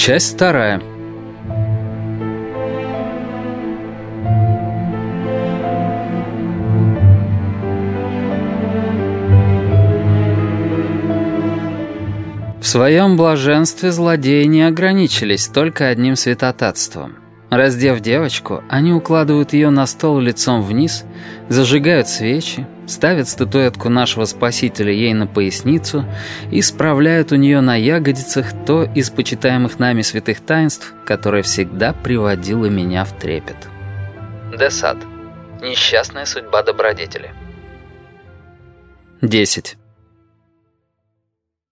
Часть вторая. В своем блаженстве злодеи не ограничились только одним святотатством. Раздев девочку, они укладывают ее на стол лицом вниз, зажигают свечи, ставят статуэтку нашего Спасителя ей на поясницу и справляют у нее на ягодицах то из почитаемых нами святых таинств, которое всегда приводило меня в трепет. Десад. Несчастная судьба добродетели. 10.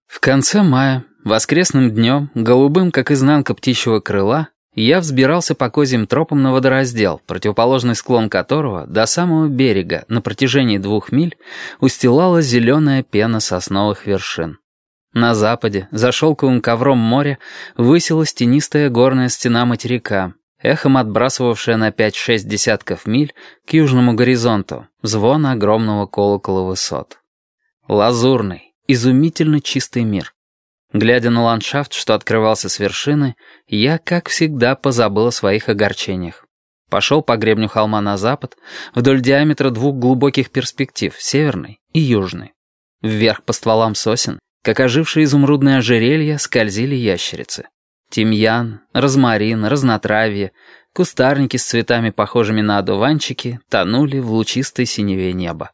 В конце мая, воскресным днем, голубым, как изнанка птичьего крыла, я взбирался по козьим тропам на водораздел, противоположный склон которого до самого берега на протяжении двух миль устилала зеленая пена сосновых вершин. На западе, за шелковым ковром моря, высилась тенистая горная стена материка, эхом отбрасывавшая на пять-шесть десятков миль к южному горизонту звон огромного колокола высот. Лазурный, изумительно чистый мир. Глядя на ландшафт, что открывался с вершины, я, как всегда, позабыл о своих огорчениях. Пошел по гребню холма на запад, вдоль диаметра двух глубоких перспектив, северной и южной. Вверх по стволам сосен, как ожившие изумрудные ожерелья, скользили ящерицы. Тимьян, розмарин, разнотравье, кустарники с цветами, похожими на одуванчики, тонули в лучистой синеве неба.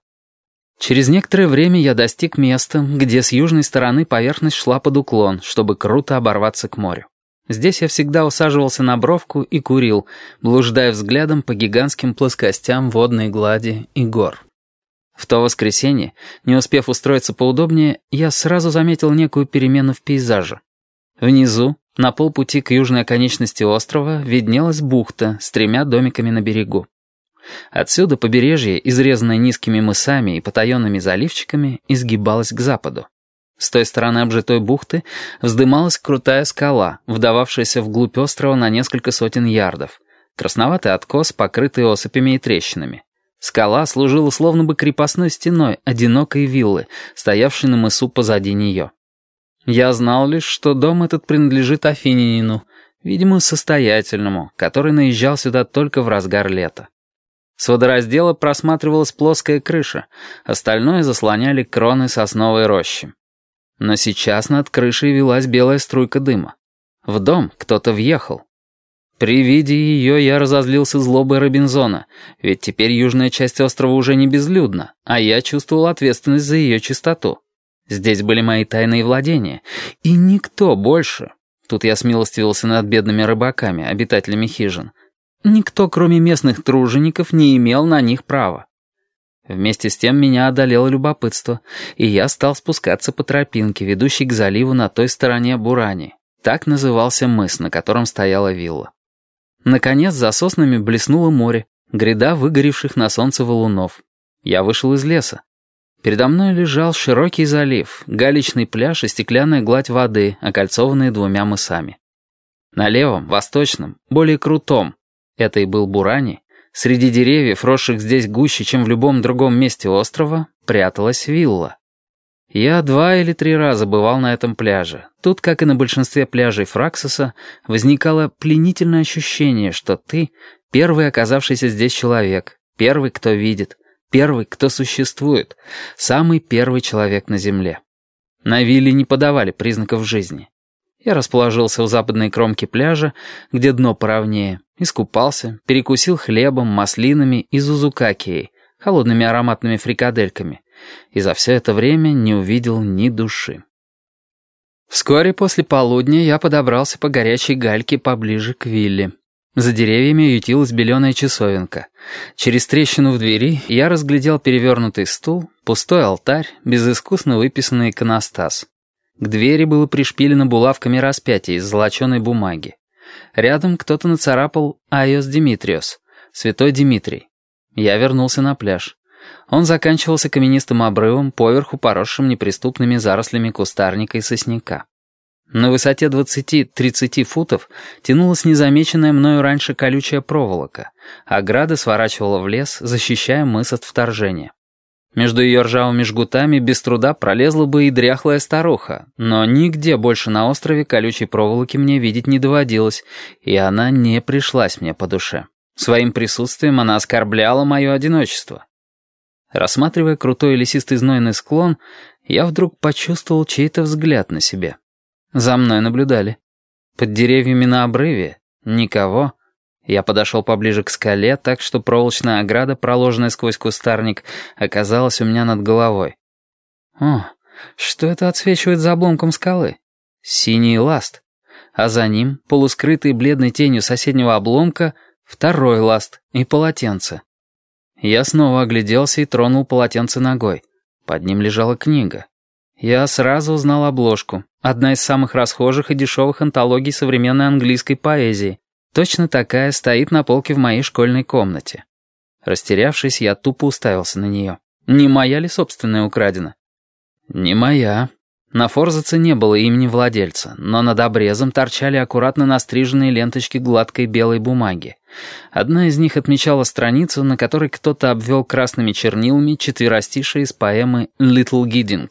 Через некоторое время я достиг места, где с южной стороны поверхность шла под уклон, чтобы круто оборваться к морю. Здесь я всегда усаживался на бровку и курил, блуждая взглядом по гигантским плоскостям водной глади и гор. В то воскресенье, не успев устроиться поудобнее, я сразу заметил некую перемену в пейзаже. Внизу, на полпути к южной оконечности острова, виднелась бухта с тремя домиками на берегу. Отсюда побережье, изрезанное низкими мысами и потаенными заливчиками, изгибалось к западу. С той стороны обжитой бухты вздымалась крутая скала, вдававшаяся вглубь острова на несколько сотен ярдов. Красноватый откос, покрытый осыпями и трещинами. Скала служила словно бы крепостной стеной одинокой виллы, стоявшей на мысу позади нее. Я знал лишь, что дом этот принадлежит Афининину, видимо, состоятельному, который наезжал сюда только в разгар лета. С водораздела просматривалась плоская крыша, остальное заслоняли кроны сосновой рощи. Но сейчас над крышей велась белая струйка дыма. В дом кто-то въехал. При виде ее я разозлился злобой Робинзона, ведь теперь южная часть острова уже не безлюдна, а я чувствовал ответственность за ее чистоту. Здесь были мои тайные владения, и никто больше, тут я смилостивился над бедными рыбаками, обитателями хижин, Никто, кроме местных тружеников, не имел на них права. Вместе с тем меня одолело любопытство, и я стал спускаться по тропинке, ведущей к заливу на той стороне Бурани. Так назывался мыс, на котором стояла вилла. Наконец, за соснами блеснуло море, гряда выгоревших на солнце валунов. Я вышел из леса. Передо мной лежал широкий залив, галечный пляж и стеклянная гладь воды, окольцованные двумя мысами. На левом, восточном, более крутом, это и был Бурани, среди деревьев, росших здесь гуще, чем в любом другом месте острова, пряталась вилла. Я два или три раза бывал на этом пляже. Тут, как и на большинстве пляжей Фраксоса, возникало пленительное ощущение, что ты — первый оказавшийся здесь человек, первый, кто видит, первый, кто существует, самый первый человек на Земле. На вилле не подавали признаков жизни. Я расположился у западной кромки пляжа, где дно поровнее, искупался, перекусил хлебом, маслинами и зузукакией, холодными ароматными фрикадельками, и за все это время не увидел ни души. Вскоре после полудня я подобрался по горячей гальке поближе к вилле. За деревьями ютилась беленая часовенка. Через трещину в двери я разглядел перевернутый стул, пустой алтарь, безыскусно выписанный иконостас. К двери было пришпилено булавками распятие из золоченой бумаги. Рядом кто-то нацарапал «Айос Димитриос», «Святой Димитрий». Я вернулся на пляж. Он заканчивался каменистым обрывом, поверху поросшим неприступными зарослями кустарника и сосняка. На высоте 20-30 футов тянулась незамеченная мною раньше колючая проволока. Ограда сворачивала в лес, защищая мыс от вторжения. Между ее ржавыми жгутами без труда пролезла бы и дряхлая старуха, но нигде больше на острове колючей проволоки мне видеть не доводилось, и она не пришлась мне по душе. Своим присутствием она оскорбляла мое одиночество. Рассматривая крутой лесистый знойный склон, я вдруг почувствовал чей-то взгляд на себе. За мной наблюдали. Под деревьями на обрыве никого — я подошел поближе к скале, так что проволочная ограда, проложенная сквозь кустарник, оказалась у меня над головой. О, что это отсвечивает за обломком скалы? Синий ласт. А за ним, полускрытый бледной тенью соседнего обломка, второй ласт и полотенце. Я снова огляделся и тронул полотенце ногой. Под ним лежала книга. Я сразу узнал обложку. Одна из самых расхожих и дешевых антологий современной английской поэзии. Точно такая стоит на полке в моей школьной комнате. Растерявшись, я тупо уставился на нее. Не моя ли собственная украдена? Не моя. На форзаце не было имени владельца, но над обрезом торчали аккуратно настриженные ленточки гладкой белой бумаги. Одна из них отмечала страницу, на которой кто-то обвел красными чернилами четверостишие из поэмы «Little Gidding».